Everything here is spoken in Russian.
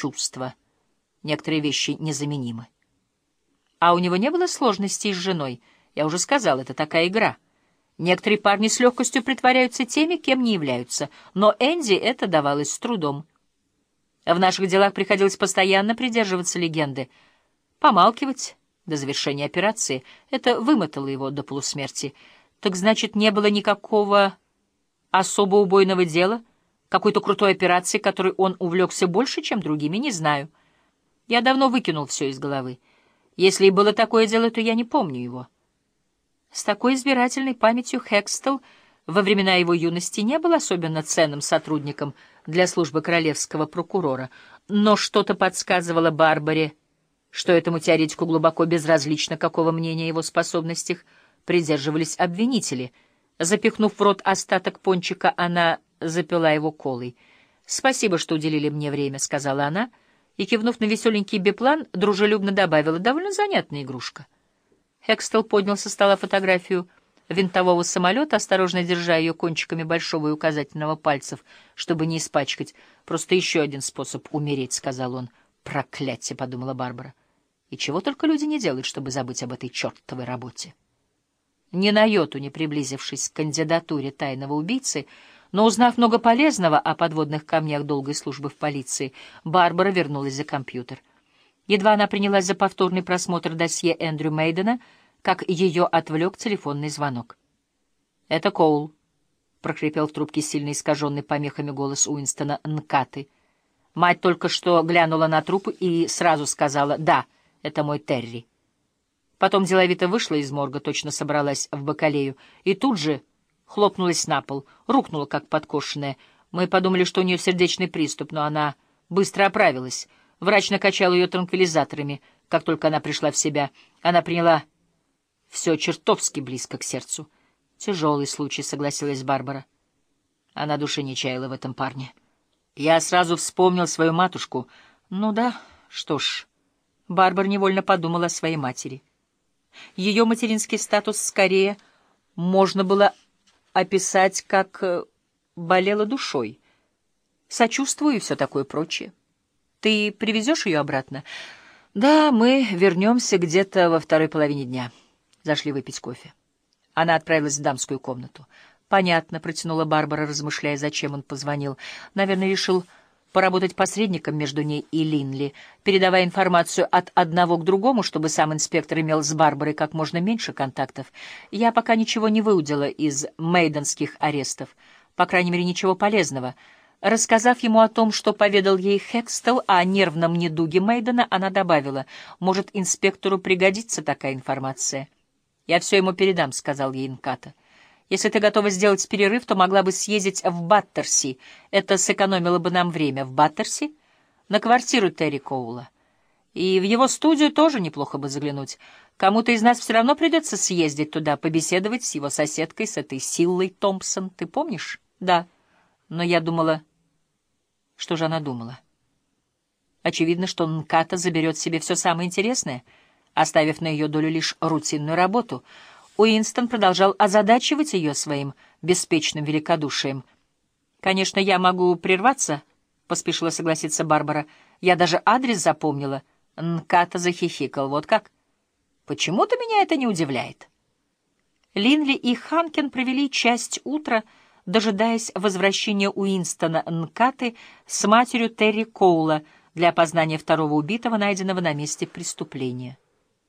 чувства. Некоторые вещи незаменимы. А у него не было сложностей с женой. Я уже сказал, это такая игра. Некоторые парни с легкостью притворяются теми, кем не являются, но Энди это давалось с трудом. В наших делах приходилось постоянно придерживаться легенды, помалкивать до завершения операции. Это вымотало его до полусмерти. Так значит, не было никакого особо убойного дела, какой-то крутой операции, которой он увлекся больше, чем другими, не знаю. Я давно выкинул все из головы. Если и было такое дело, то я не помню его. С такой избирательной памятью Хекстел во времена его юности не был особенно ценным сотрудником для службы королевского прокурора, но что-то подсказывало Барбаре, что этому теоретику глубоко безразлично, какого мнения его способностях придерживались обвинители. Запихнув в рот остаток пончика, она запила его колой. «Спасибо, что уделили мне время», — сказала она, и, кивнув на веселенький биплан, дружелюбно добавила, «довольно занятная игрушка». Хекстел поднял со стола фотографию винтового самолета, осторожно держа ее кончиками большого и указательного пальцев, чтобы не испачкать. «Просто еще один способ умереть», — сказал он. «Проклятие», — подумала Барбара. «И чего только люди не делают, чтобы забыть об этой чертовой работе». Ни на йоту не приблизившись к кандидатуре тайного убийцы, но узнав много полезного о подводных камнях долгой службы в полиции, Барбара вернулась за компьютер. Едва она принялась за повторный просмотр досье Эндрю Мейдена, как ее отвлек телефонный звонок. «Это Коул», — прокрепел в трубке сильно искаженный помехами голос Уинстона Нкаты. Мать только что глянула на труп и сразу сказала «Да, это мой Терри». Потом деловито вышла из морга, точно собралась в бакалею, и тут же хлопнулась на пол, рухнула, как подкошенная. Мы подумали, что у нее сердечный приступ, но она быстро оправилась — Врач накачал ее транквилизаторами. Как только она пришла в себя, она приняла все чертовски близко к сердцу. Тяжелый случай, согласилась Барбара. Она души не чаяла в этом парне. Я сразу вспомнил свою матушку. Ну да, что ж, Барбара невольно подумала о своей матери. Ее материнский статус скорее можно было описать как э, «болела душой», «сочувствую» и все такое прочее. Ты привезешь ее обратно? Да, мы вернемся где-то во второй половине дня. Зашли выпить кофе. Она отправилась в дамскую комнату. Понятно, протянула Барбара, размышляя, зачем он позвонил. Наверное, решил поработать посредником между ней и Линли, передавая информацию от одного к другому, чтобы сам инспектор имел с Барбарой как можно меньше контактов. Я пока ничего не выудила из мейденских арестов, по крайней мере, ничего полезного — Рассказав ему о том, что поведал ей Хекстел о нервном недуге Мейдена, она добавила, «Может, инспектору пригодится такая информация?» «Я все ему передам», — сказал ей Инката. «Если ты готова сделать перерыв, то могла бы съездить в Баттерси. Это сэкономило бы нам время. В Баттерси? На квартиру Терри Коула. И в его студию тоже неплохо бы заглянуть. Кому-то из нас все равно придется съездить туда, побеседовать с его соседкой, с этой Силлой Томпсон. Ты помнишь?» «Да. Но я думала...» Что же она думала? Очевидно, что Нката заберет себе все самое интересное, оставив на ее долю лишь рутинную работу. Уинстон продолжал озадачивать ее своим беспечным великодушием. «Конечно, я могу прерваться», — поспешила согласиться Барбара. «Я даже адрес запомнила». Нката захихикал. «Вот как?» «Почему-то меня это не удивляет». Линли и Ханкен провели часть утра, — дожидаясь возвращения Уинстона Нкаты с матерью Терри Коула для опознания второго убитого, найденного на месте преступления.